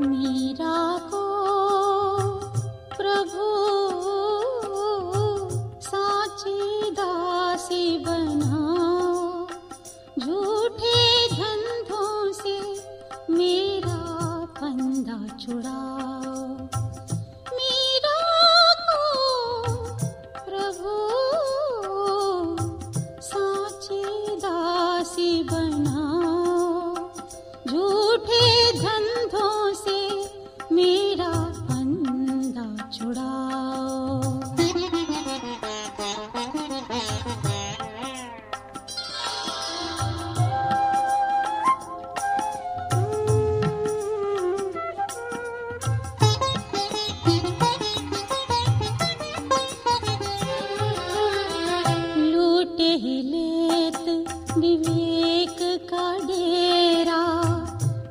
मीरा ओ प्रभु सा बना। झे झन्धो से मे पन्दा छुडा। लूटे ही लेत विवेक का डेरा?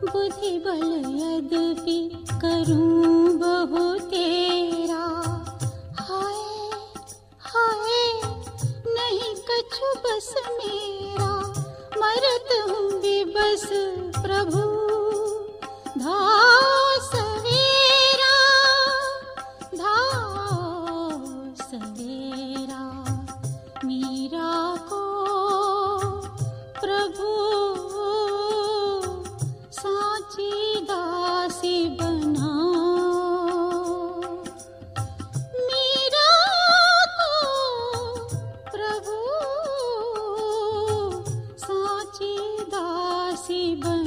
बुद्धि बल यद्यपि करूं बहु तेरा। हाय हाय नहीं कछु बस मेरा। मरत हूँ भी बस प्रभु। धाओ प्रभु। साची दासी बनाओ मीरा प्रभु। दासी बनाओ